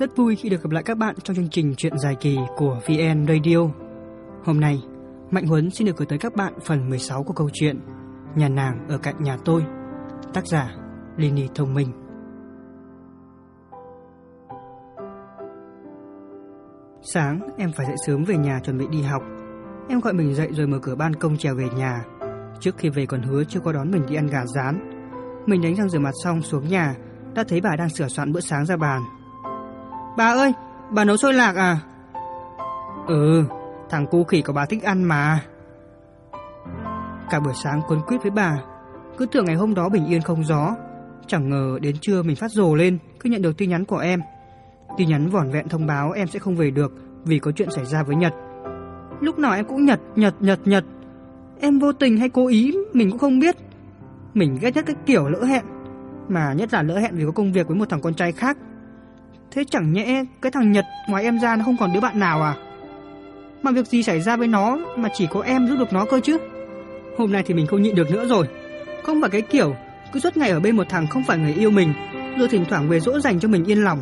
Rất vui khi được gặp lại các bạn trong chương trình Chuyện dài kỳ của VN Radio. Hôm nay, Mạnh Huấn xin được gửi tới các bạn phần 16 của câu chuyện Nhà nàng ở cạnh nhà tôi. Tác giả Lini Thông Minh. Sáng em phải dậy sớm về nhà chuẩn bị đi học. Em gọi mình dậy rồi mở cửa ban công trèo về nhà. Trước khi về còn hứa chưa có đón mình đi ăn gà rán. Mình đánh răng rửa mặt xong xuống nhà, đã thấy bà đang sửa soạn bữa sáng ra bàn. Bà ơi, bà nấu xôi lạc à? Ừ, thằng cu khỉ của bà thích ăn mà. Cả buổi sáng quấn quýt với bà, cứ tưởng ngày hôm đó bình yên không gió. Chẳng ngờ đến trưa mình phát rồ lên, cứ nhận được tin nhắn của em. Tin nhắn vỏn vẹn thông báo em sẽ không về được vì có chuyện xảy ra với Nhật. Lúc nào em cũng Nhật, Nhật, Nhật, Nhật. Em vô tình hay cố ý mình cũng không biết. Mình ghét nhất cái kiểu lỡ hẹn, mà nhất là lỡ hẹn vì có công việc với một thằng con trai khác. Thế chẳng nhẽ cái thằng Nhật ngoài em ra nó không còn đứa bạn nào à? Mà việc gì xảy ra với nó mà chỉ có em giúp được nó cơ chứ? Hôm nay thì mình không nhịn được nữa rồi. Không phải cái kiểu cứ suốt ngày ở bên một thằng không phải người yêu mình, rồi thỉnh thoảng về dỗ dành cho mình yên lòng.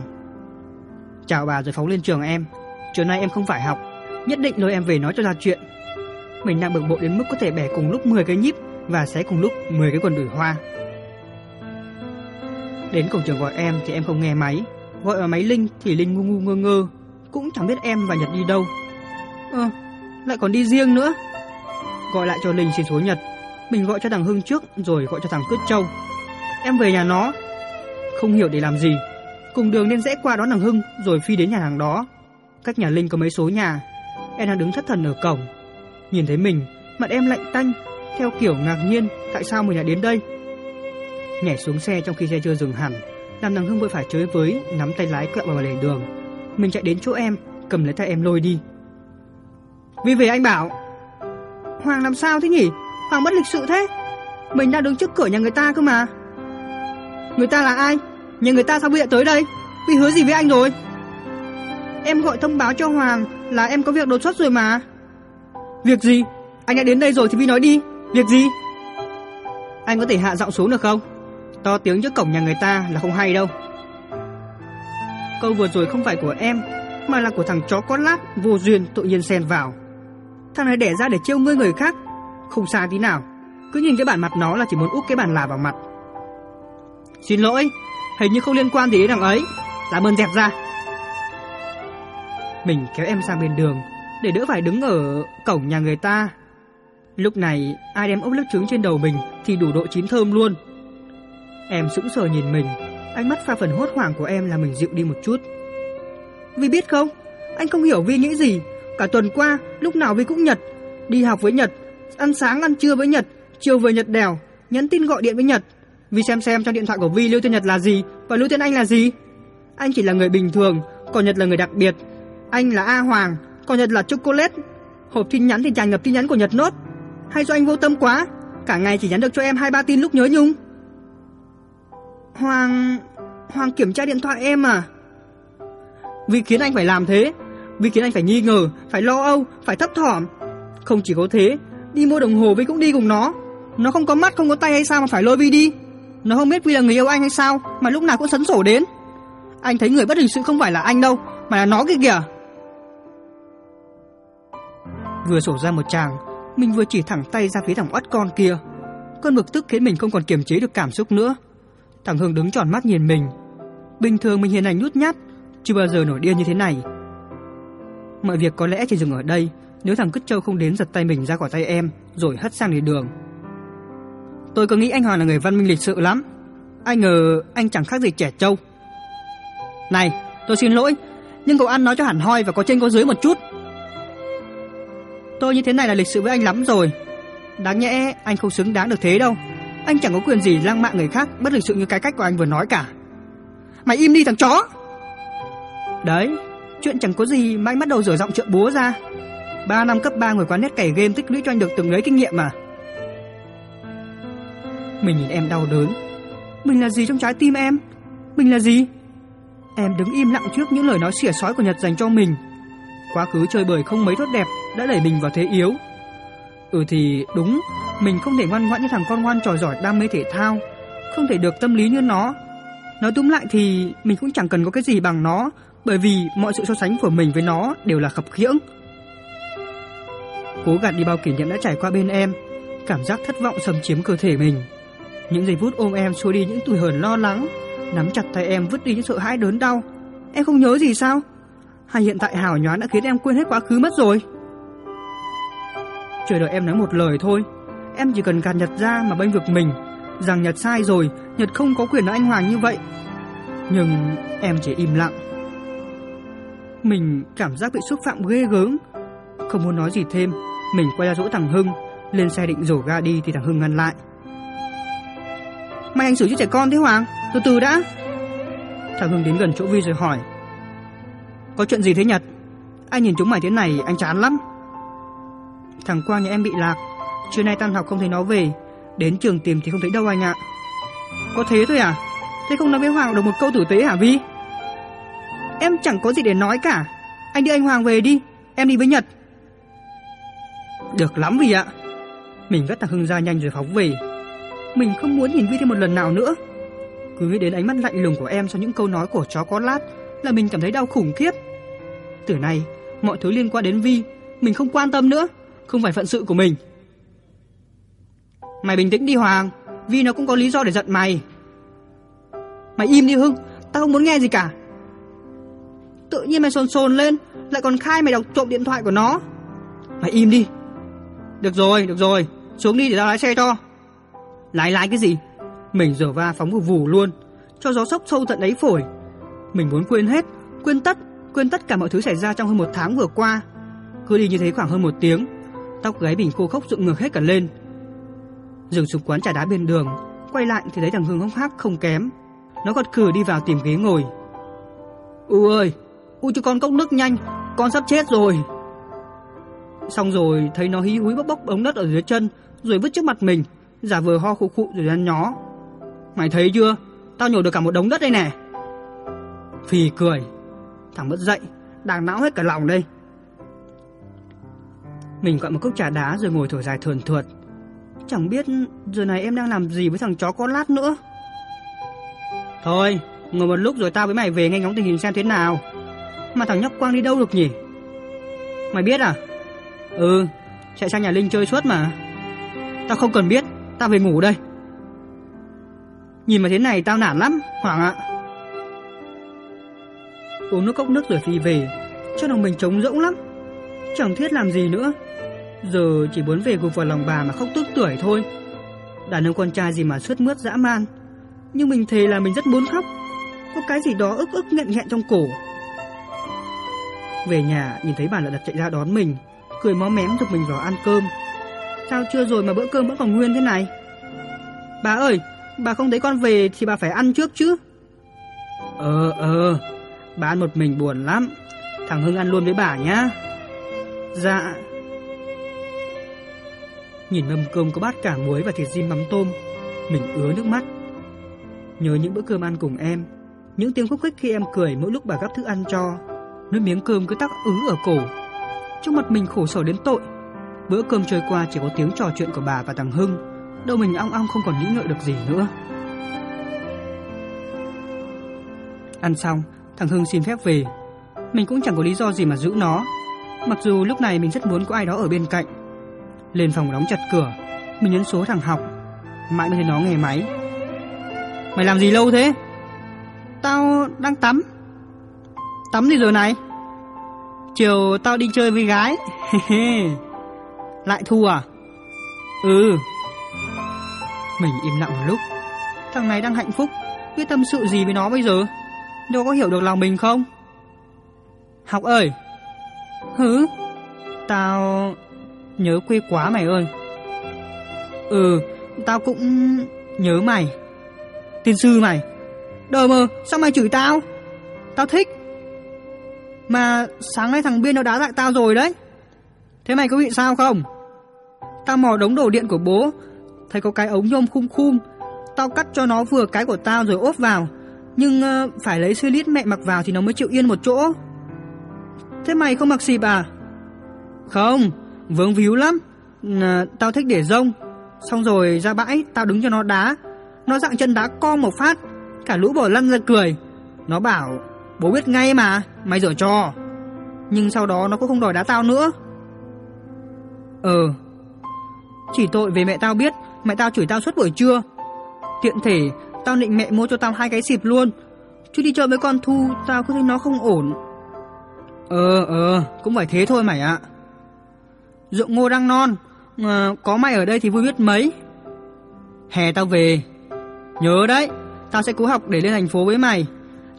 Chào bà rồi phóng lên trường em. Chiều nay em không phải học, nhất định lôi em về nói cho ra chuyện. Mình đang bực bội đến mức có thể bẻ cùng lúc 10 cái nhíp và xé cùng lúc 10 cái quần đùi hoa. Đến cổng trường gọi em thì em không nghe máy, gọi vào máy Linh thì Linh ngu ngu ngơ ngơ, cũng chẳng biết em và Nhật đi đâu. Ơ, à, lại còn đi riêng nữa. Gọi lại cho Linh xin số Nhật, mình gọi cho thằng Hưng trước rồi gọi cho thằng cướp Châu. Em về nhà nó, không hiểu để làm gì. Cùng đường nên rẽ qua đón thằng Hưng rồi phi đến nhà hàng đó. Cách nhà Linh có mấy số nhà. Em đang đứng thất thần ở cổng. Nhìn thấy mình, mặt em lạnh tanh, theo kiểu ngạc nhiên tại sao mình lại đến đây. Nhảy xuống xe trong khi xe chưa dừng hẳn, làm thằng Hưng vội phải chới với, nắm tay lái quẹo vào lề đường. Mình chạy đến chỗ em, cầm lấy tay em lôi đi. Vì về anh bảo. Hoàng làm sao thế nhỉ? Hoàng bất lịch sự thế. Mình đang đứng trước cửa nhà người ta cơ mà. Người ta là ai? Nhà người ta sao bây giờ tới đây? Vì hứa gì với anh rồi? Em gọi thông báo cho Hoàng là em có việc đột xuất rồi mà. Việc gì? Anh đã đến đây rồi thì Vi nói đi. Việc gì? Anh có thể hạ giọng xuống được không? To tiếng trước cổng nhà người ta là không hay đâu. Câu vừa rồi không phải của em, mà là của thằng chó con lát vô duyên tự nhiên xen vào. Thằng này đẻ ra để trêu ngươi người khác, không xa tí nào. Cứ nhìn cái bản mặt nó là chỉ muốn úp cái bàn là vào mặt. Xin lỗi, hình như không liên quan gì đến thằng ấy. Làm ơn dẹp ra. Mình kéo em sang bên đường để đỡ phải đứng ở cổng nhà người ta. Lúc này ai đem ốc lớp trứng trên đầu mình thì đủ độ chín thơm luôn. Em sững sờ nhìn mình, ánh mắt pha phần hốt hoảng của em làm mình dịu đi một chút. Vi biết không, anh không hiểu Vi nghĩ gì. Cả tuần qua, lúc nào Vi cũng Nhật, đi học với Nhật, ăn sáng ăn trưa với Nhật, chiều về Nhật đèo, nhắn tin gọi điện với Nhật. Vi xem xem trong điện thoại của Vi lưu tên Nhật là gì và lưu tên anh là gì. Anh chỉ là người bình thường, còn Nhật là người đặc biệt. Anh là A Hoàng, còn Nhật là Chocolate. Hộp tin nhắn thì tràn ngập tin nhắn của Nhật nốt. Hay do anh vô tâm quá, cả ngày chỉ nhắn được cho em hai ba tin lúc nhớ nhung. Hoàng... Hoàng kiểm tra điện thoại em à? Vì khiến anh phải làm thế, vì khiến anh phải nghi ngờ, phải lo âu, phải thấp thỏm. Không chỉ có thế, đi mua đồng hồ Vi cũng đi cùng nó. Nó không có mắt, không có tay hay sao mà phải lôi Vi đi? Nó không biết Vi là người yêu anh hay sao mà lúc nào cũng sấn sổ đến. Anh thấy người bất hình sự không phải là anh đâu, mà là nó kia kìa. Vừa sổ ra một chàng, mình vừa chỉ thẳng tay ra phía thằng oắt con kia. Cơn bực tức khiến mình không còn kiềm chế được cảm xúc nữa. Thằng Hương đứng tròn mắt nhìn mình. Bình thường mình hiền lành nhút nhát, chưa bao giờ nổi điên như thế này. Mọi việc có lẽ chỉ dừng ở đây, nếu thằng Cứt Châu không đến giật tay mình ra khỏi tay em, rồi hất sang lề đường. Tôi có nghĩ anh Hoàng là người văn minh lịch sự lắm. Anh ngờ anh chẳng khác gì trẻ trâu. Này, tôi xin lỗi, nhưng cậu ăn nói cho hẳn hoi và có trên có dưới một chút. Tôi như thế này là lịch sự với anh lắm rồi. Đáng nhẽ anh không xứng đáng được thế đâu. Anh chẳng có quyền gì lăng mạ người khác bất lịch sự như cái cách của anh vừa nói cả. Mày im đi thằng chó. Đấy, chuyện chẳng có gì mà anh bắt đầu rửa giọng trợ búa ra. Ba năm cấp 3 ngồi quán nét cày game tích lũy cho anh được từng đấy kinh nghiệm mà. Mình nhìn em đau đớn. Mình là gì trong trái tim em? Mình là gì? Em đứng im lặng trước những lời nói xỉa sói của Nhật dành cho mình. Quá khứ chơi bời không mấy tốt đẹp đã đẩy mình vào thế yếu. Ừ thì đúng, mình không thể ngoan ngoãn như thằng con ngoan trò giỏi đam mê thể thao, không thể được tâm lý như nó. Nói túm lại thì mình cũng chẳng cần có cái gì bằng nó, bởi vì mọi sự so sánh của mình với nó đều là khập khiễng. Cố gạt đi bao kỷ niệm đã trải qua bên em, cảm giác thất vọng xâm chiếm cơ thể mình. Những giây phút ôm em xua đi những tủi hờn lo lắng, nắm chặt tay em vứt đi những sợ hãi đớn đau. Em không nhớ gì sao? Hay hiện tại hào nhoáng đã khiến em quên hết quá khứ mất rồi? Chờ đợi em nói một lời thôi, em chỉ cần gạt Nhật ra mà bênh vực mình, rằng Nhật sai rồi, Nhật không có quyền nói anh Hoàng như vậy. Nhưng em chỉ im lặng. Mình cảm giác bị xúc phạm ghê gớm, không muốn nói gì thêm, mình quay ra dỗ thằng Hưng, lên xe định rổ ga đi thì thằng Hưng ngăn lại. Mày anh xử như trẻ con thế Hoàng, từ từ đã. Thằng Hưng đến gần chỗ Vi rồi hỏi. Có chuyện gì thế Nhật? Anh nhìn chúng mày thế này anh chán lắm. Thằng Quang nhà em bị lạc, trưa nay tan học không thấy nó về, đến trường tìm thì không thấy đâu anh ạ. Có thế thôi à? Thế không nói với Hoàng được một câu tử tế hả Vi? Em chẳng có gì để nói cả. Anh đưa anh Hoàng về đi, em đi với Nhật. Được lắm Vi ạ. Mình vất thằng Hưng ra nhanh rồi phóng về. Mình không muốn nhìn Vi thêm một lần nào nữa. Cứ nghĩ đến ánh mắt lạnh lùng của em sau những câu nói của chó có lát là mình cảm thấy đau khủng khiếp. Từ nay, mọi thứ liên quan đến Vi, mình không quan tâm nữa, không phải phận sự của mình. Mày bình tĩnh đi Hoàng, Vi nó cũng có lý do để giận mày. Mày im đi Hưng, tao không muốn nghe gì cả. Tự nhiên mày sồn sồn lên, lại còn khai mày đọc trộm điện thoại của nó. Mày im đi. Được rồi, được rồi, xuống đi để tao lái xe cho. Lái lái cái gì? Mình rửa va phóng vù vù luôn, cho gió sốc sâu tận đáy phổi. Mình muốn quên hết, quên tất, quên tất cả mọi thứ xảy ra trong hơn một tháng vừa qua. Cứ đi như thế khoảng hơn một tiếng, tóc gáy mình khô khốc dựng ngược hết cả lên. Dừng xuống quán trà đá bên đường, quay lại thì thấy thằng Hương hốc hác không kém. Nó gật cửa đi vào tìm ghế ngồi. U ơi, u cho con cốc nước nhanh, con sắp chết rồi. Xong rồi thấy nó hí húi bốc bốc ống đất ở dưới chân, rồi vứt trước mặt mình, giả vờ ho khụ khụ rồi nhăn nhó. Mày thấy chưa? Tao nhổ được cả một đống đất đây nè. Phì cười. Thằng mất dậy, đang não hết cả lòng đây. Mình gọi một cốc trà đá rồi ngồi thở dài thườn thượt. Chẳng biết giờ này em đang làm gì với thằng chó con lát nữa. Thôi, ngồi một lúc rồi tao với mày về nghe ngóng tình hình xem thế nào. Mà thằng nhóc Quang đi đâu được nhỉ? Mày biết à? Ừ, chạy sang nhà Linh chơi suốt mà. Tao không cần biết, tao về ngủ đây. Nhìn mà thế này tao nản lắm, Hoàng ạ. Uống nước cốc nước rồi phi về, cho lòng mình trống rỗng lắm. Chẳng thiết làm gì nữa. Giờ chỉ muốn về gục vào lòng bà mà khóc tức tuổi thôi. Đàn ông con trai gì mà suốt mướt dã man. Nhưng mình thề là mình rất muốn khóc. Có cái gì đó ức ức nghẹn nghẹn trong cổ. Về nhà nhìn thấy bà lại đặt chạy ra đón mình, cười mó mém dục mình vào ăn cơm. Sao chưa rồi mà bữa cơm vẫn còn nguyên thế này? Bà ơi, bà không thấy con về thì bà phải ăn trước chứ. Ờ ờ, bà ăn một mình buồn lắm. Thằng Hưng ăn luôn với bà nhá. Dạ. Nhìn mâm cơm có bát cả muối và thịt rim mắm tôm, mình ứa nước mắt. Nhớ những bữa cơm ăn cùng em, những tiếng khúc khích khi em cười mỗi lúc bà gắp thức ăn cho, nước miếng cơm cứ tắc ứ ở cổ. Trong mặt mình khổ sở đến tội. Bữa cơm trôi qua chỉ có tiếng trò chuyện của bà và thằng Hưng, đâu mình ong ong không còn nghĩ ngợi được gì nữa. Ăn xong, thằng Hưng xin phép về. Mình cũng chẳng có lý do gì mà giữ nó, mặc dù lúc này mình rất muốn có ai đó ở bên cạnh. Lên phòng đóng chặt cửa, mình nhấn số thằng học, mãi mới thấy nó nghe máy. Mày làm gì lâu thế? Tao đang tắm. Tắm gì giờ này? Chiều tao đi chơi với gái. Lại thua à? Ừ. Mình im lặng một lúc. Thằng này đang hạnh phúc, biết tâm sự gì với nó bây giờ? Đâu có hiểu được lòng mình không? Học ơi. Hứ? Tao nhớ quê quá mày ơi. Ừ, tao cũng nhớ mày. Tiên sư mày. Đờ mờ, sao mày chửi tao? Tao thích. Mà sáng nay thằng Biên nó đá lại tao rồi đấy. Thế mày có bị sao không? Tao mò đống đồ điện của bố, thấy có cái ống nhôm khum khum. Tao cắt cho nó vừa cái của tao rồi ốp vào. Nhưng uh, phải lấy xe lít mẹ mặc vào thì nó mới chịu yên một chỗ. Thế mày không mặc xịp à? Không, vướng víu lắm. À, tao thích để rông. Xong rồi ra bãi, tao đứng cho nó đá. Nó dạng chân đá co một phát. Cả lũ bỏ lăn ra cười. Nó bảo, Bố biết ngay mà, mày giở trò. Nhưng sau đó nó cũng không đòi đá tao nữa. Ờ. Chỉ tội về mẹ tao biết, mẹ tao chửi tao suốt buổi trưa. Tiện thể, tao định mẹ mua cho tao hai cái xịp luôn. Chứ đi chơi với con Thu, tao cứ thấy nó không ổn. Ờ, ờ, cũng phải thế thôi mày ạ. Ruộng ngô đang non, à, có mày ở đây thì vui biết mấy. Hè tao về. Nhớ đấy, tao sẽ cố học để lên thành phố với mày.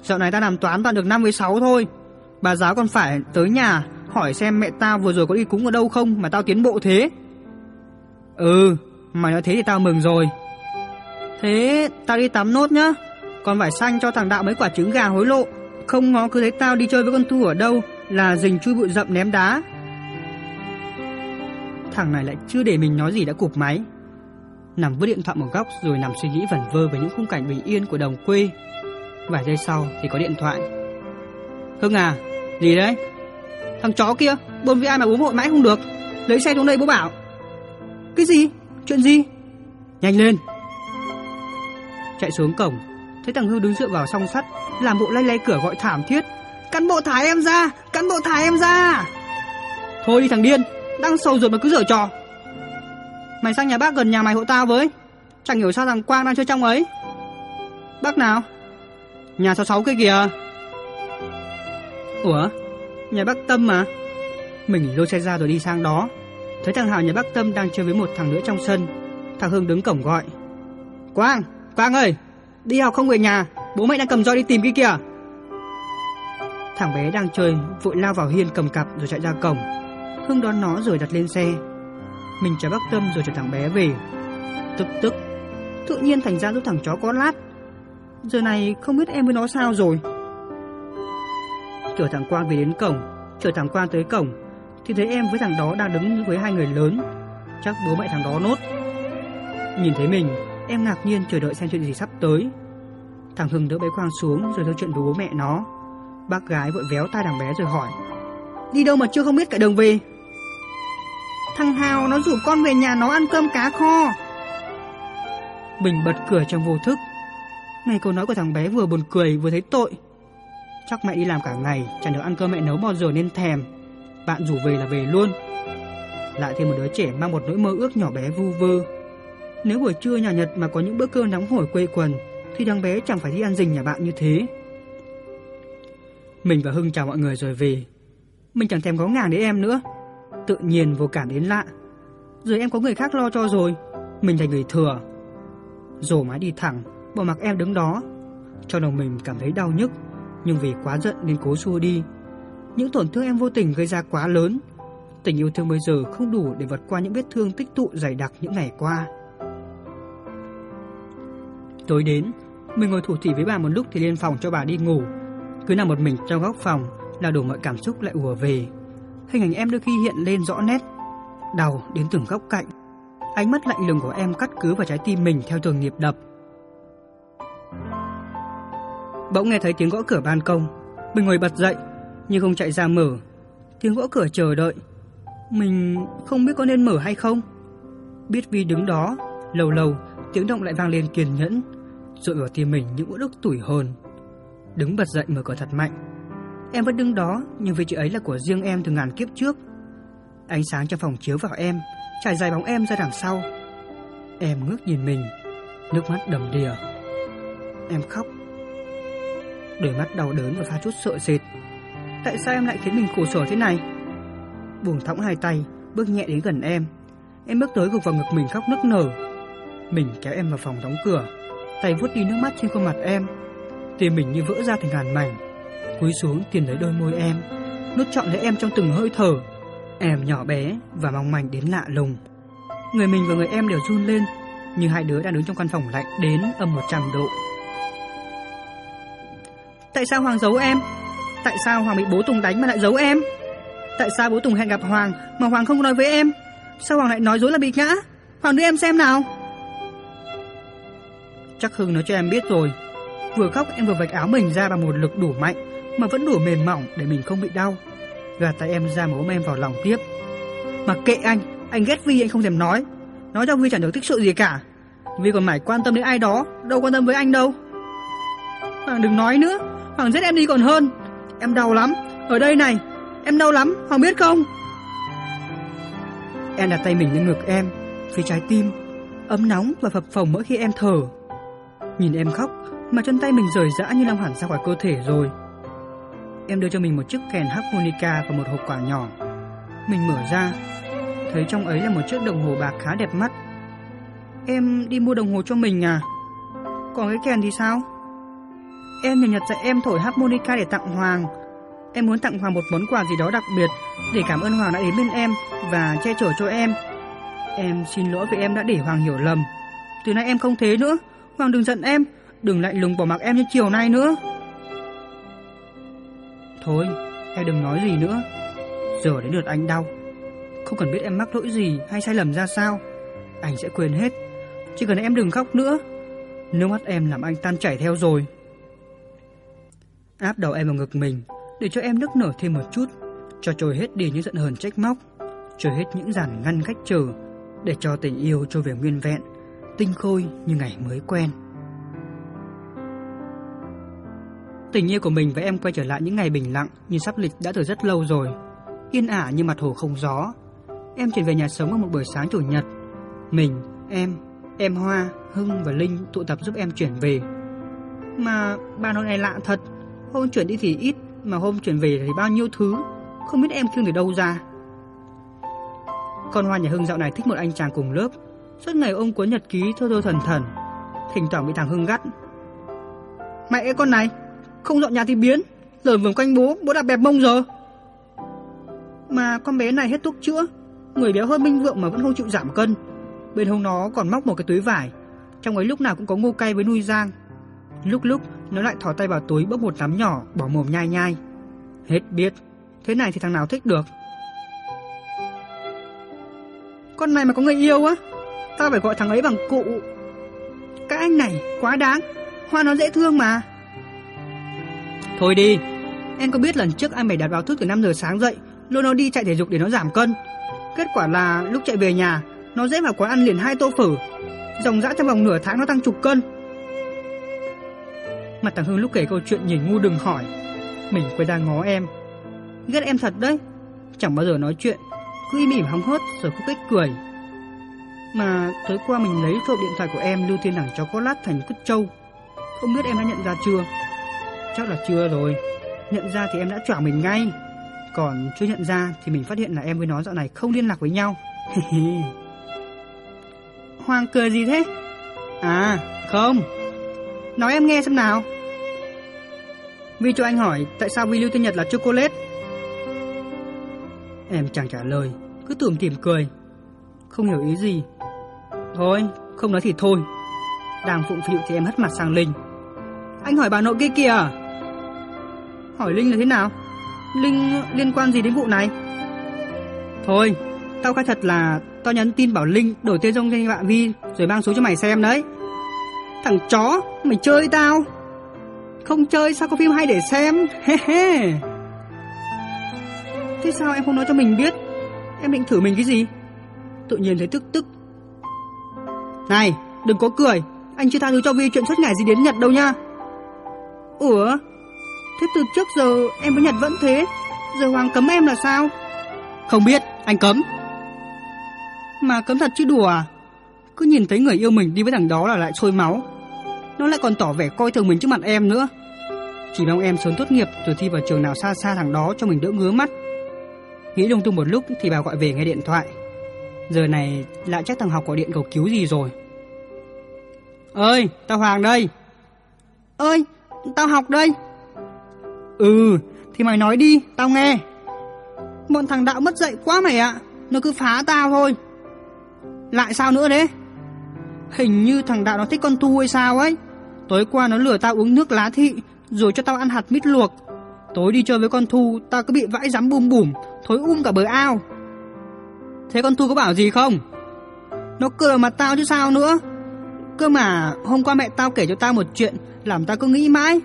Dạo này tao làm toán toàn được 5 với 6 thôi. Bà giáo còn phải tới nhà hỏi xem mẹ tao vừa rồi có đi cúng ở đâu không mà tao tiến bộ thế. Ừ, mày nói thế thì tao mừng rồi. Thế tao đi tắm nốt nhá. Còn phải xanh cho thằng Đạo mấy quả trứng gà hối lộ. Không ngó cứ thấy tao đi chơi với con Thu ở đâu là rình chui bụi rậm ném đá. Thằng này lại chưa để mình nói gì đã cụp máy. Nằm vứt điện thoại một góc rồi nằm suy nghĩ vẩn vơ về những khung cảnh bình yên của đồng quê. Vài giây sau thì có điện thoại. Hưng à, gì đấy? Thằng chó kia, bơm với ai mà uống hội mãi không được. Lấy xe xuống đây bố bảo. Cái gì? Chuyện gì? Nhanh lên. Chạy xuống cổng, thấy thằng Hưu đứng dựa vào song sắt, làm bộ lay lay cửa gọi thảm thiết. Cán bộ thả em ra, cán bộ thả em ra. Thôi đi thằng điên, đang sầu ruột mà cứ dở trò. Mày sang nhà bác gần nhà mày hộ tao với. Chẳng hiểu sao thằng Quang đang chơi trong ấy. Bác nào? Nhà 66 kia kìa. Ủa? Nhà bác Tâm mà. Mình lôi xe ra rồi đi sang đó. Thấy thằng Hào nhà bác Tâm đang chơi với một thằng nữa trong sân. Thằng Hương đứng cổng gọi. Quang, Quang ơi, đi học không về nhà, bố mẹ đang cầm roi đi tìm kia kìa. Thằng bé đang chơi, vội lao vào hiên cầm cặp rồi chạy ra cổng. Hưng đón nó rồi đặt lên xe. Mình chào bác Tâm rồi chở thằng bé về. Tức tức, tự nhiên thành ra giúp thằng chó có lát. Giờ này không biết em với nó sao rồi. Chở thằng Quang về đến cổng, chở thằng Quang tới cổng, thì thấy em với thằng đó đang đứng với hai người lớn. Chắc bố mẹ thằng đó nốt. Nhìn thấy mình, em ngạc nhiên chờ đợi xem chuyện gì sắp tới. Thằng Hưng đỡ bé Quang xuống rồi nói chuyện với bố mẹ nó. Bác gái vội véo tay thằng bé rồi hỏi. Đi đâu mà chưa không biết cả đường về? Thằng Hào nó rủ con về nhà nó ăn cơm cá kho. Bình bật cười trong vô thức. Nghe câu nói của thằng bé vừa buồn cười vừa thấy tội. Chắc mẹ đi làm cả ngày, chẳng được ăn cơm mẹ nấu bao giờ nên thèm. Bạn rủ về là về luôn. Lại thêm một đứa trẻ mang một nỗi mơ ước nhỏ bé vu vơ. Nếu buổi trưa nhà Nhật mà có những bữa cơm nóng hổi quây quần, thì thằng bé chẳng phải đi ăn rình nhà bạn như thế. Mình và Hưng chào mọi người rồi về. Mình chẳng thèm có ngàng đến em nữa. Tự nhiên vô cảm đến lạ. Rồi em có người khác lo cho rồi, mình thành người thừa. Rổ mái đi thẳng, bỏ mặc em đứng đó. Trong lòng mình cảm thấy đau nhức, nhưng vì quá giận nên cố xua đi. Những tổn thương em vô tình gây ra quá lớn. Tình yêu thương bây giờ không đủ để vượt qua những vết thương tích tụ dày đặc những ngày qua. Tối đến, mình ngồi thủ thỉ với bà một lúc thì lên phòng cho bà đi ngủ. Cứ nằm một mình trong góc phòng là đủ mọi cảm xúc lại ùa về. Hình ảnh em đôi khi hiện lên rõ nét, đầu đến từng góc cạnh. Ánh mắt lạnh lùng của em cắt cứ vào trái tim mình theo từng nhịp đập. Bỗng nghe thấy tiếng gõ cửa ban công, mình ngồi bật dậy nhưng không chạy ra mở. Tiếng gõ cửa chờ đợi, mình không biết có nên mở hay không. Biết vì đứng đó, lâu lâu tiếng động lại vang lên kiên nhẫn, rồi vào tim mình những uất ức tủi hồn. Đứng bật dậy mở cửa thật mạnh. Em vẫn đứng đó, nhưng vì chuyện ấy là của riêng em từ ngàn kiếp trước. Ánh sáng trong phòng chiếu vào em, trải dài bóng em ra đằng sau. Em ngước nhìn mình, nước mắt đầm đìa. Em khóc. Đôi mắt đau đớn và pha chút sợ sệt. Tại sao em lại khiến mình khổ sở thế này? Buông thõng hai tay, bước nhẹ đến gần em. Em bước tới gục vào ngực mình khóc nức nở. Mình kéo em vào phòng đóng cửa, tay vuốt đi nước mắt trên khuôn mặt em. Tim mình như vỡ ra thành ngàn mảnh. Cúi xuống tìm lấy đôi môi em, nuốt trọn lấy em trong từng hơi thở. Em nhỏ bé và mong manh đến lạ lùng. Người mình và người em đều run lên, như hai đứa đang đứng trong căn phòng lạnh đến âm 100 độ. Tại sao Hoàng giấu em? Tại sao Hoàng bị bố Tùng đánh mà lại giấu em? Tại sao bố Tùng hẹn gặp Hoàng mà Hoàng không nói với em? Sao Hoàng lại nói dối là bị ngã? Hoàng đưa em xem nào. Chắc Hưng nói cho em biết rồi. Vừa khóc em vừa vạch áo mình ra bằng một lực đủ mạnh mà vẫn đủ mềm mỏng để mình không bị đau. Gạt tay em ra mà ôm em vào lòng tiếp. Mặc kệ anh, anh ghét Vi anh không thèm nói. Nói cho Vi chẳng được thích sự gì cả. Vi còn mãi quan tâm đến ai đó, đâu quan tâm với anh đâu. Hoàng đừng nói nữa, Hoàng giết em đi còn hơn. Em đau lắm, ở đây này, em đau lắm, Hoàng biết không? Em đặt tay mình lên ngực em, phía trái tim, ấm nóng và phập phồng mỗi khi em thở. Nhìn em khóc, mà chân tay mình rời rã như nằm hẳn ra khỏi cơ thể rồi. Em đưa cho mình một chiếc kèn harmonica và một hộp quả nhỏ. Mình mở ra, thấy trong ấy là một chiếc đồng hồ bạc khá đẹp mắt. Em đi mua đồng hồ cho mình à? Còn cái kèn thì sao? Em nhờ Nhật dạy em thổi harmonica để tặng Hoàng. Em muốn tặng Hoàng một món quà gì đó đặc biệt để cảm ơn Hoàng đã đến bên em và che chở cho em. Em xin lỗi vì em đã để Hoàng hiểu lầm. Từ nay em không thế nữa. Hoàng đừng giận em, đừng lạnh lùng bỏ mặc em như chiều nay nữa. Thôi, em đừng nói gì nữa. Giờ đến lượt anh đau. Không cần biết em mắc lỗi gì hay sai lầm ra sao, anh sẽ quên hết. Chỉ cần em đừng khóc nữa. Nước mắt em làm anh tan chảy theo rồi. Áp đầu em vào ngực mình, để cho em nức nở thêm một chút, cho trôi hết đi những giận hờn trách móc, trôi hết những giản ngăn cách trở, để cho tình yêu trôi về nguyên vẹn, tinh khôi như ngày mới quen. Tình yêu của mình và em quay trở lại những ngày bình lặng như sắp lịch đã từ rất lâu rồi. Yên ả như mặt hồ không gió. Em chuyển về nhà sống vào một buổi sáng chủ nhật. Mình, em, em Hoa, Hưng và Linh tụ tập giúp em chuyển về. Mà ba nó này lạ thật, hôm chuyển đi thì ít, mà hôm chuyển về thì bao nhiêu thứ, không biết em kêu từ đâu ra. Con Hoa nhà Hưng dạo này thích một anh chàng cùng lớp, suốt ngày ôm cuốn nhật ký thơ thơ thần thần, thỉnh thoảng bị thằng Hưng gắt. Mẹ con này, không dọn nhà thì biến, lời vườn quanh bố, bố đã bẹp mông rồi. Mà con bé này hết thuốc chữa, người béo hơn Minh Vượng mà vẫn không chịu giảm cân. Bên hông nó còn móc một cái túi vải, trong ấy lúc nào cũng có ngô cay với nuôi giang. Lúc lúc nó lại thò tay vào túi bốc một nắm nhỏ, bỏ mồm nhai nhai. Hết biết, thế này thì thằng nào thích được. Con này mà có người yêu á, tao phải gọi thằng ấy bằng cụ. Các anh này quá đáng, Hoa nó dễ thương mà. Thôi đi, em có biết lần trước anh mày đặt báo thức từ 5 giờ sáng dậy, lôi nó đi chạy thể dục để nó giảm cân. Kết quả là lúc chạy về nhà, nó dễ vào quán ăn liền hai tô phở. Dòng dã trong vòng nửa tháng nó tăng chục cân. Mặt thằng Hưng lúc kể câu chuyện nhìn ngu đừng hỏi. Mình quay ra ngó em. Ghét em thật đấy. Chẳng bao giờ nói chuyện, cứ im ỉm hóng hớt rồi khúc cách cười. Mà tối qua mình lấy trộm điện thoại của em lưu thiên đẳng cho có lát thành cứt trâu. Không biết em đã nhận ra chưa? Chắc là chưa rồi. Nhận ra thì em đã chỏa mình ngay. Còn chưa nhận ra thì mình phát hiện là em với nó dạo này không liên lạc với nhau. Hoàng cười gì thế? À, không. Nói em nghe xem nào. Vi cho anh hỏi tại sao Vi lưu tên Nhật là chocolate? Em chẳng trả lời, cứ tưởng tìm cười. Không hiểu ý gì. Thôi, không nói thì thôi. Đang phụng phịu thì em hất mặt sang Linh. Anh hỏi bà nội kia kìa. Hỏi Linh là thế nào? Linh liên quan gì đến vụ này? Thôi, tao khai thật là tao nhắn tin bảo Linh đổi tên trong danh bạn Vi rồi mang số cho mày xem đấy. Thằng chó, mày chơi tao. Không chơi sao có phim hay để xem, he he. Thế sao em không nói cho mình biết? Em định thử mình cái gì? Tự nhiên thấy tức tức. Này, đừng có cười, anh chưa tha thứ cho Vi chuyện suốt ngày gì đến Nhật đâu nha. Ủa, thế từ trước giờ em với Nhật vẫn thế, giờ Hoàng cấm em là sao? Không biết, anh cấm. Mà cấm thật chứ đùa à? Cứ nhìn thấy người yêu mình đi với thằng đó là lại sôi máu. Nó lại còn tỏ vẻ coi thường mình trước mặt em nữa. Chỉ mong em sớm tốt nghiệp rồi thi vào trường nào xa xa thằng đó cho mình đỡ ngứa mắt. Nghĩ lung tung một lúc thì bà gọi về nghe điện thoại. Giờ này lại chắc thằng học gọi điện cầu cứu gì rồi. Ơi, tao Hoàng đây. Ơi, tao học đây. Ừ, thì mày nói đi, tao nghe. Bọn thằng đạo mất dạy quá mày ạ, nó cứ phá tao thôi. Lại sao nữa đấy? Hình như thằng đạo nó thích con thu hay sao ấy. Tối qua nó lừa tao uống nước lá thị, rồi cho tao ăn hạt mít luộc. Tối đi chơi với con thu, tao cứ bị vãi rắm bùm bùm, thối um cả bờ ao. Thế con thu có bảo gì không? Nó cười mặt tao chứ sao nữa. Cơ mà hôm qua mẹ tao kể cho tao một chuyện làm tao cứ nghĩ mãi.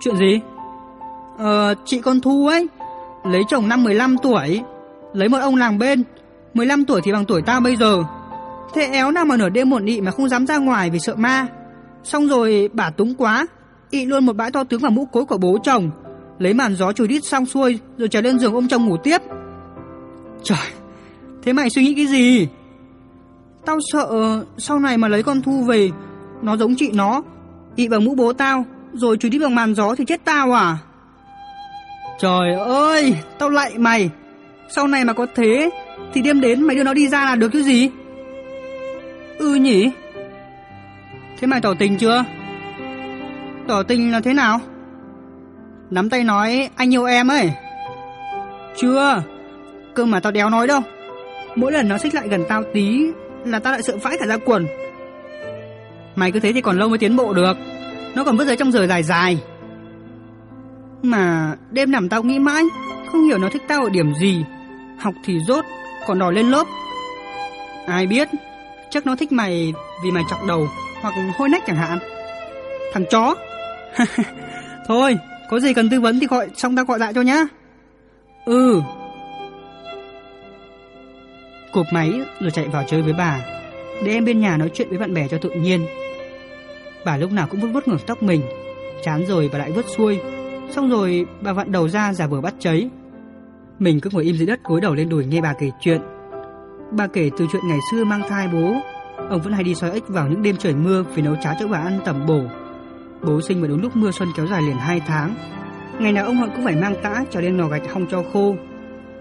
Chuyện gì? Ờ, chị con Thu ấy, lấy chồng năm 15 tuổi, lấy một ông làng bên, 15 tuổi thì bằng tuổi tao bây giờ. Thế éo nào mà nửa đêm muộn nị mà không dám ra ngoài vì sợ ma. Xong rồi bà túng quá, ị luôn một bãi to tướng vào mũ cối của bố chồng, lấy màn gió chùi đít xong xuôi rồi trèo lên giường ôm chồng ngủ tiếp. Trời, thế mày suy nghĩ cái gì? Tao sợ sau này mà lấy con Thu về, nó giống chị nó, ị vào mũ bố tao, rồi chú đi bằng màn gió thì chết tao à? Trời ơi, tao lạy mày, sau này mà có thế thì đêm đến mày đưa nó đi ra là được chứ gì? Ừ nhỉ? Thế mày tỏ tình chưa? Tỏ tình là thế nào? Nắm tay nói anh yêu em ấy. Chưa, cơ mà tao đéo nói đâu. Mỗi lần nó xích lại gần tao tí là tao lại sợ vãi cả ra quần. Mày cứ thế thì còn lâu mới tiến bộ được. Nó còn vứt giấy trong giờ dài dài. Mà đêm nằm tao nghĩ mãi, không hiểu nó thích tao ở điểm gì. Học thì rốt, còn đòi lên lớp. Ai biết, chắc nó thích mày vì mày chọc đầu hoặc hôi nách chẳng hạn. Thằng chó. Thôi, có gì cần tư vấn thì gọi xong tao gọi lại cho nhá. Ừ. Cụp máy rồi chạy vào chơi với bà, để em bên nhà nói chuyện với bạn bè cho tự nhiên. Bà lúc nào cũng vuốt vuốt ngược tóc mình, chán rồi bà lại vuốt xuôi, xong rồi bà vặn đầu ra giả vờ bắt cháy. Mình cứ ngồi im dưới đất gối đầu lên đùi nghe bà kể chuyện. Bà kể từ chuyện ngày xưa mang thai bố, ông vẫn hay đi soi ếch vào những đêm trời mưa vì nấu cháo cho bà ăn tẩm bổ. Bố sinh vào đúng lúc mưa xuân kéo dài liền 2 tháng. Ngày nào ông Hận cũng phải mang tã cho lên lò gạch hong cho khô.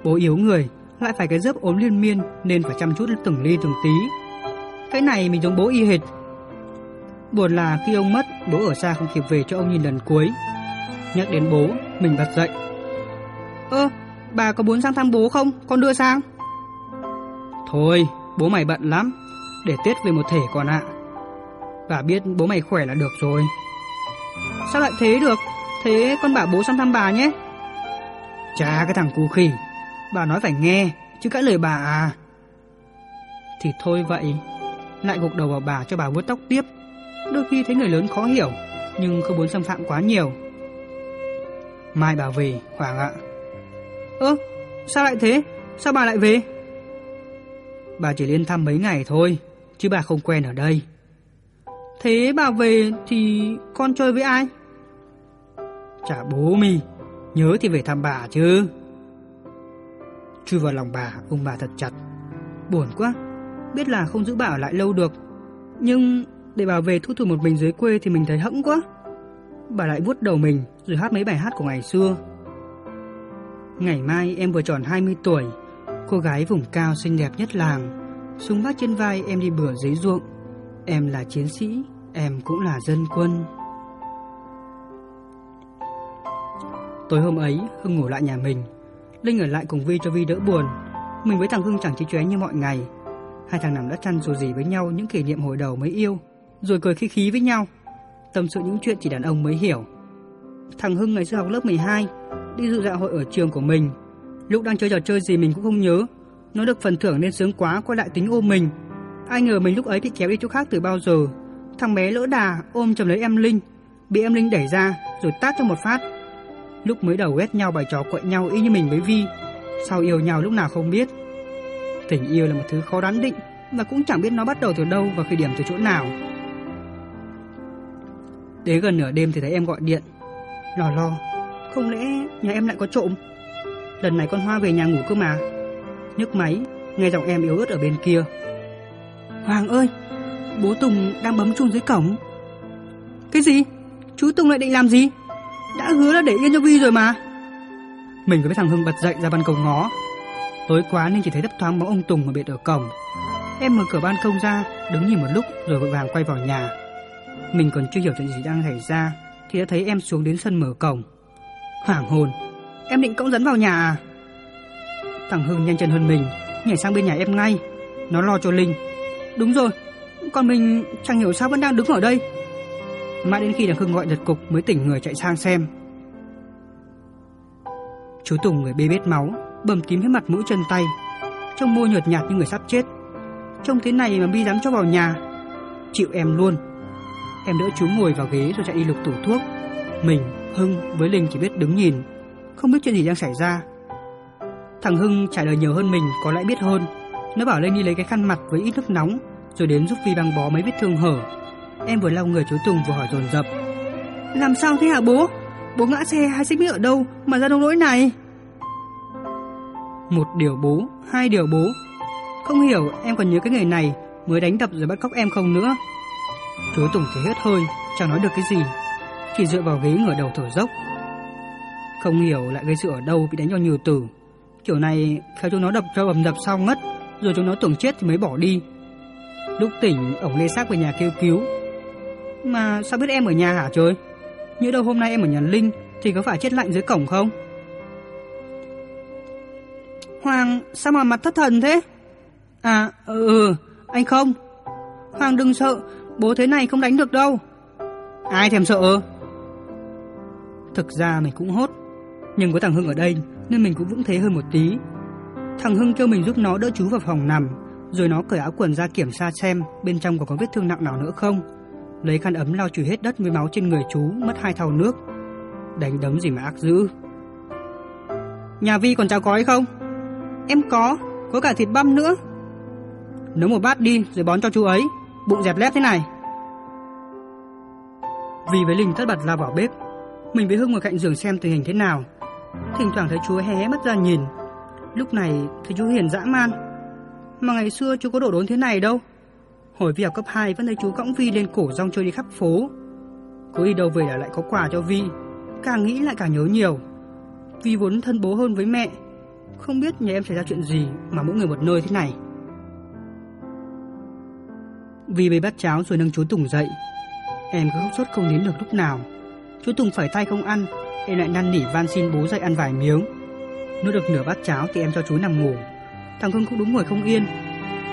Bố yếu người, lại phải cái dớp ốm liên miên nên phải chăm chút từng ly từng tí. Cái này mình giống bố y hệt. Buồn là khi ông mất, bố ở xa không kịp về cho ông nhìn lần cuối. Nhắc đến bố, mình bật dậy. Ơ, bà có muốn sang thăm bố không? Con đưa sang. Thôi, bố mày bận lắm. Để Tết về một thể còn ạ. Bà biết bố mày khỏe là được rồi. Sao lại thế được? Thế con bảo bố sang thăm bà nhé. Chà cái thằng cu khỉ. Bà nói phải nghe, chứ cãi lời bà à. Thì thôi vậy. Lại gục đầu vào bà cho bà vuốt tóc tiếp. Đôi khi thấy người lớn khó hiểu, nhưng không muốn xâm phạm quá nhiều. Mai bà về, Hoàng ạ. Ơ, sao lại thế? Sao bà lại về? Bà chỉ lên thăm mấy ngày thôi, chứ bà không quen ở đây. Thế bà về thì con chơi với ai? Chả bố mi, nhớ thì về thăm bà chứ. Chui vào lòng bà, ôm bà thật chặt. Buồn quá, biết là không giữ bà ở lại lâu được. Nhưng để bà về thu thủ một mình dưới quê thì mình thấy hẫng quá. Bà lại vuốt đầu mình rồi hát mấy bài hát của ngày xưa. Ngày mai em vừa tròn 20 tuổi, cô gái vùng cao xinh đẹp nhất làng. Súng vác trên vai em đi bừa dưới ruộng. Em là chiến sĩ, em cũng là dân quân. Tối hôm ấy, Hưng ngủ lại nhà mình. Linh ở lại cùng Vi cho Vi đỡ buồn. Mình với thằng Hưng chẳng chí chóe như mọi ngày. Hai thằng nằm đã chăn dù gì với nhau những kỷ niệm hồi đầu mới yêu, rồi cười khí khí với nhau. Tâm sự những chuyện chỉ đàn ông mới hiểu. Thằng Hưng ngày xưa học lớp 12, đi dự dạ hội ở trường của mình. Lúc đang chơi trò chơi gì mình cũng không nhớ. Nó được phần thưởng nên sướng quá quay lại tính ôm mình. Ai ngờ mình lúc ấy bị kéo đi chỗ khác từ bao giờ. Thằng bé lỡ đà ôm chầm lấy em Linh, bị em Linh đẩy ra rồi tát cho một phát. Lúc mới đầu ghét nhau bài trò quậy nhau y như mình với Vi, sau yêu nhau lúc nào không biết. Tình yêu là một thứ khó đoán định và cũng chẳng biết nó bắt đầu từ đâu và khởi điểm từ chỗ nào. Đến gần nửa đêm thì thấy em gọi điện. Lò lo, không lẽ nhà em lại có trộm? Lần này con Hoa về nhà ngủ cơ mà. nhức máy, nghe giọng em yếu ớt ở bên kia. Hoàng ơi, bố Tùng đang bấm chuông dưới cổng. Cái gì? Chú Tùng lại định làm gì? Đã hứa là để yên cho Vi rồi mà. Mình với thằng Hưng bật dậy ra ban công ngó. Tối quá nên chỉ thấy thấp thoáng bóng ông Tùng ở biệt ở cổng. Em mở cửa ban công ra, đứng nhìn một lúc rồi vội vàng quay vào nhà. Mình còn chưa hiểu chuyện gì đang xảy ra thì đã thấy em xuống đến sân mở cổng. Hoảng hồn, em định cõng dẫn vào nhà à? Thằng Hưng nhanh chân hơn mình, nhảy sang bên nhà em ngay. Nó lo cho Linh. Đúng rồi, còn mình chẳng hiểu sao vẫn đang đứng ở đây. Mãi đến khi thằng Hưng gọi giật cục mới tỉnh người chạy sang xem. Chú Tùng người bê bết máu, bầm tím hết mặt mũi chân tay, trông môi nhợt nhạt như người sắp chết. Trông thế này mà Bi dám cho vào nhà, chịu em luôn. Em đỡ chú ngồi vào ghế rồi chạy đi lục tủ thuốc. Mình, Hưng với Linh chỉ biết đứng nhìn, không biết chuyện gì đang xảy ra. Thằng Hưng trả lời nhiều hơn mình có lẽ biết hơn. Nó bảo Linh đi lấy cái khăn mặt với ít nước nóng rồi đến giúp Vi băng bó mấy vết thương hở. Em vừa lau người chú Tùng vừa hỏi dồn dập. Làm sao thế hả bố? Bố ngã xe hay xích mít ở đâu mà ra nông nỗi này? Một điều bố, hai điều bố. Không hiểu em còn nhớ cái người này mới đánh đập rồi bắt cóc em không nữa. Chú Tùng thì hết hơi, chẳng nói được cái gì. Chỉ dựa vào ghế ngửa đầu thở dốc. Không hiểu lại gây sự ở đâu bị đánh cho nhiều tử. Kiểu này theo chúng nó đập cho ầm đập sau ngất, rồi chúng nó tưởng chết thì mới bỏ đi. Lúc tỉnh, ổng lê xác về nhà kêu cứu. Mà sao biết em ở nhà hả trời? Như đâu hôm nay em ở nhà Linh thì có phải chết lạnh dưới cổng không? Hoàng, sao mà mặt thất thần thế? À, ừ, ừ anh không. Hoàng đừng sợ, bố thế này không đánh được đâu. Ai thèm sợ? Thực ra mình cũng hốt, nhưng có thằng Hưng ở đây nên mình cũng vững thế hơn một tí. Thằng Hưng kêu mình giúp nó đỡ chú vào phòng nằm, rồi nó cởi áo quần ra kiểm tra xem bên trong có có vết thương nặng nào nữa không. Lấy khăn ấm lau chùi hết đất với máu trên người chú, mất hai thau nước. Đánh đấm gì mà ác dữ. Nhà Vi còn cháo cói không? Em có, có cả thịt băm nữa. Nấu một bát đi rồi bón cho chú ấy, bụng dẹp lép thế này. Vì với Linh tất bật lao vào bếp, mình với Hưng ngồi cạnh giường xem tình hình thế nào. Thỉnh thoảng thấy chú hé hé mắt ra nhìn. Lúc này thấy chú hiền dã man. Mà ngày xưa chú có độ đốn thế này đâu. Hồi Vi học cấp 2 vẫn thấy chú cõng Vi lên cổ rong chơi đi khắp phố. Có đi đâu về là lại có quà cho Vi. Càng nghĩ lại càng nhớ nhiều. Vi vốn thân bố hơn với mẹ. Không biết nhà em xảy ra chuyện gì mà mỗi người một nơi thế này vì bị bắt cháo rồi nâng chú Tùng dậy. Em cứ khóc suốt không đến được lúc nào. Chú Tùng phải tay không ăn, em lại năn nỉ van xin bố dậy ăn vài miếng. Nuốt được nửa bát cháo thì em cho chú nằm ngủ. Thằng Hưng cũng đúng ngồi không yên.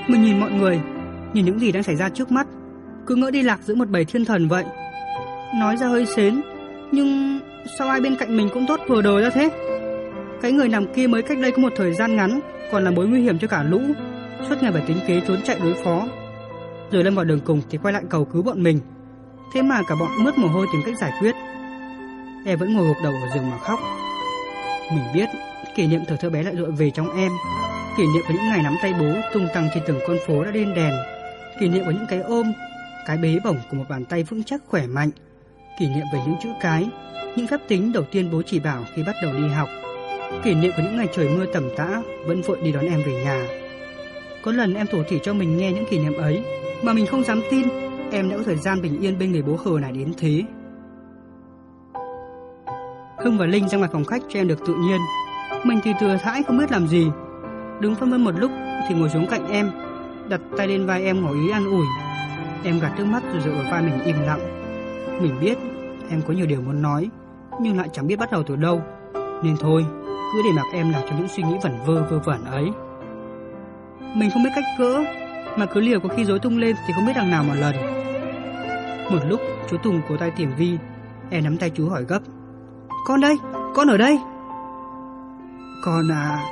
Mình nhìn mọi người, nhìn những gì đang xảy ra trước mắt, cứ ngỡ đi lạc giữa một bầy thiên thần vậy. Nói ra hơi xến, nhưng sao ai bên cạnh mình cũng tốt vừa đời ra thế? Cái người nằm kia mới cách đây có một thời gian ngắn, còn là mối nguy hiểm cho cả lũ. Suốt ngày phải tính kế trốn chạy đối phó. Rồi lâm vào đường cùng thì quay lại cầu cứu bọn mình. Thế mà cả bọn mướt mồ hôi tìm cách giải quyết. Em vẫn ngồi gục đầu ở giường mà khóc. Mình biết kỷ niệm thời thơ bé lại dội về trong em. Kỷ niệm của những ngày nắm tay bố tung tăng trên từng con phố đã lên đèn. Kỷ niệm của những cái ôm, cái bế bổng của một bàn tay vững chắc khỏe mạnh. Kỷ niệm về những chữ cái, những phép tính đầu tiên bố chỉ bảo khi bắt đầu đi học. Kỷ niệm của những ngày trời mưa tầm tã vẫn vội đi đón em về nhà. Có lần em thổ thỉ cho mình nghe những kỷ niệm ấy mà mình không dám tin em đã có thời gian bình yên bên người bố hờ này đến thế. Hưng và Linh ra ngoài phòng khách cho em được tự nhiên. Mình thì thừa thãi không biết làm gì. Đứng phân vân một lúc thì ngồi xuống cạnh em, đặt tay lên vai em ngỏ ý an ủi. Em gạt nước mắt rồi dựa vào vai mình im lặng. Mình biết em có nhiều điều muốn nói, nhưng lại chẳng biết bắt đầu từ đâu. Nên thôi, cứ để mặc em làm cho những suy nghĩ vẩn vơ vơ vẩn ấy. Mình không biết cách gỡ, mà cứ liều có khi rối tung lên thì không biết đằng nào một lần. Một lúc chú Tùng cố tay tìm Vi, em nắm tay chú hỏi gấp. Con đây, con ở đây. Con à,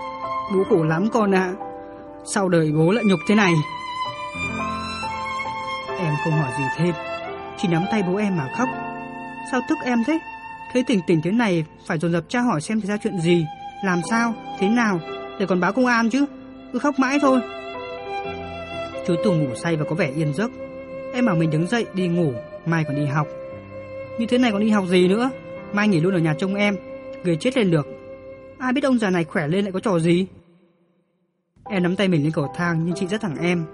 bố khổ lắm con ạ. À. Sau đời bố lại nhục thế này. Em không hỏi gì thêm, chỉ nắm tay bố em mà khóc. Sao tức em thế? Thấy tỉnh tỉnh thế này phải dồn dập tra hỏi xem xảy ra chuyện gì, làm sao, thế nào để còn báo công an chứ. Cứ khóc mãi thôi. Chú Tùng ngủ say và có vẻ yên giấc. Em bảo mình đứng dậy đi ngủ, mai còn đi học. Như thế này còn đi học gì nữa? Mai nghỉ luôn ở nhà trông em, người chết lên được. Ai biết ông già này khỏe lên lại có trò gì? Em nắm tay mình lên cầu thang nhưng chị rất thẳng em.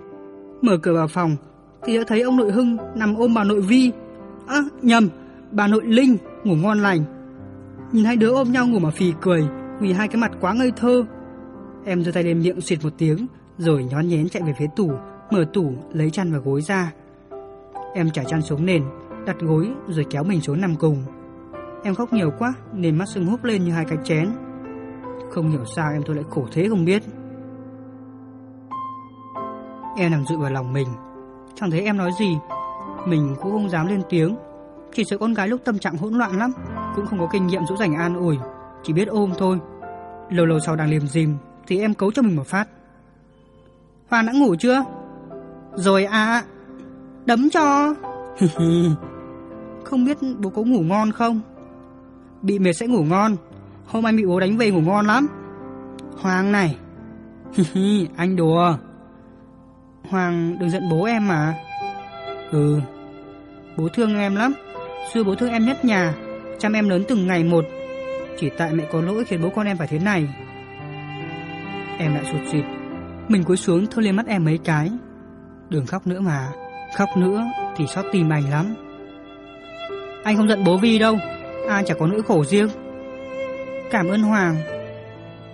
Mở cửa vào phòng thì đã thấy ông nội Hưng nằm ôm bà nội Vi. À, nhầm, bà nội Linh ngủ ngon lành. Nhìn hai đứa ôm nhau ngủ mà phì cười vì hai cái mặt quá ngây thơ. Em đưa tay lên miệng xịt một tiếng rồi nhón nhén chạy về phía tủ, mở tủ lấy chăn và gối ra. Em trải chăn xuống nền, đặt gối rồi kéo mình xuống nằm cùng. Em khóc nhiều quá nên mắt sưng húp lên như hai cái chén. Không hiểu sao em tôi lại khổ thế không biết. Em nằm dựa vào lòng mình, chẳng thấy em nói gì, mình cũng không dám lên tiếng. Chỉ sợ con gái lúc tâm trạng hỗn loạn lắm, cũng không có kinh nghiệm dỗ dành an ủi, chỉ biết ôm thôi. Lâu lâu sau đang liềm dìm thì em cấu cho mình một phát. Hoàng đã ngủ chưa? Rồi à, đấm cho. không biết bố có ngủ ngon không? Bị mệt sẽ ngủ ngon. Hôm anh bị bố đánh về ngủ ngon lắm. Hoàng này. anh đùa. Hoàng đừng giận bố em mà. Ừ. Bố thương em lắm. Xưa bố thương em nhất nhà, chăm em lớn từng ngày một. Chỉ tại mẹ có lỗi khiến bố con em phải thế này. Em lại sụt sịt. Mình cúi xuống thôi lên mắt em mấy cái. Đừng khóc nữa mà, khóc nữa thì xót tìm anh lắm. Anh không giận bố Vi đâu, ai chả có nỗi khổ riêng. Cảm ơn Hoàng.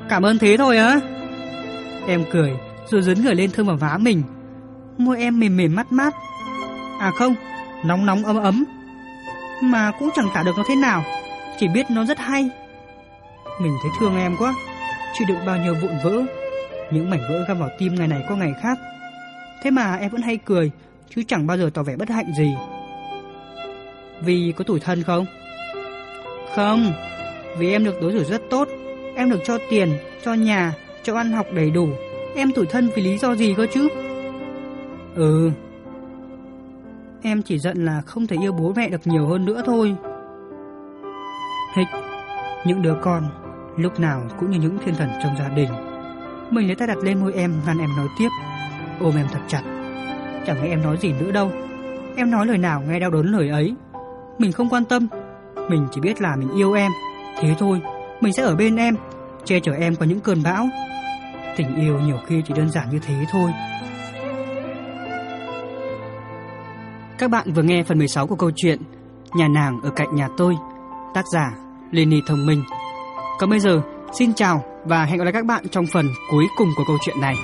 Cảm ơn thế thôi á? Em cười, rồi dấn người lên thơm vào vá mình. Môi em mềm mềm mát mát. À không, nóng nóng ấm ấm. Mà cũng chẳng tả được nó thế nào, chỉ biết nó rất hay. Mình thấy thương em quá, chịu đựng bao nhiêu vụn vỡ. Những mảnh vỡ găm vào tim ngày này qua ngày khác. Thế mà em vẫn hay cười, chứ chẳng bao giờ tỏ vẻ bất hạnh gì. Vì có tủi thân không? Không, vì em được đối xử rất tốt, em được cho tiền, cho nhà, cho ăn học đầy đủ. Em tủi thân vì lý do gì cơ chứ? Ừ. Em chỉ giận là không thể yêu bố mẹ được nhiều hơn nữa thôi. Hịch, những đứa con lúc nào cũng như những thiên thần trong gia đình. Mình lấy tay đặt lên môi em ngăn em nói tiếp, ôm em thật chặt. Chẳng nghe em nói gì nữa đâu. Em nói lời nào nghe đau đớn lời ấy. Mình không quan tâm, mình chỉ biết là mình yêu em. Thế thôi, mình sẽ ở bên em, che chở em qua những cơn bão. Tình yêu nhiều khi chỉ đơn giản như thế thôi. Các bạn vừa nghe phần 16 của câu chuyện Nhà nàng ở cạnh nhà tôi, tác giả Lenny Thông Minh. Còn bây giờ, xin chào và hẹn gặp lại các bạn trong phần cuối cùng của câu chuyện này.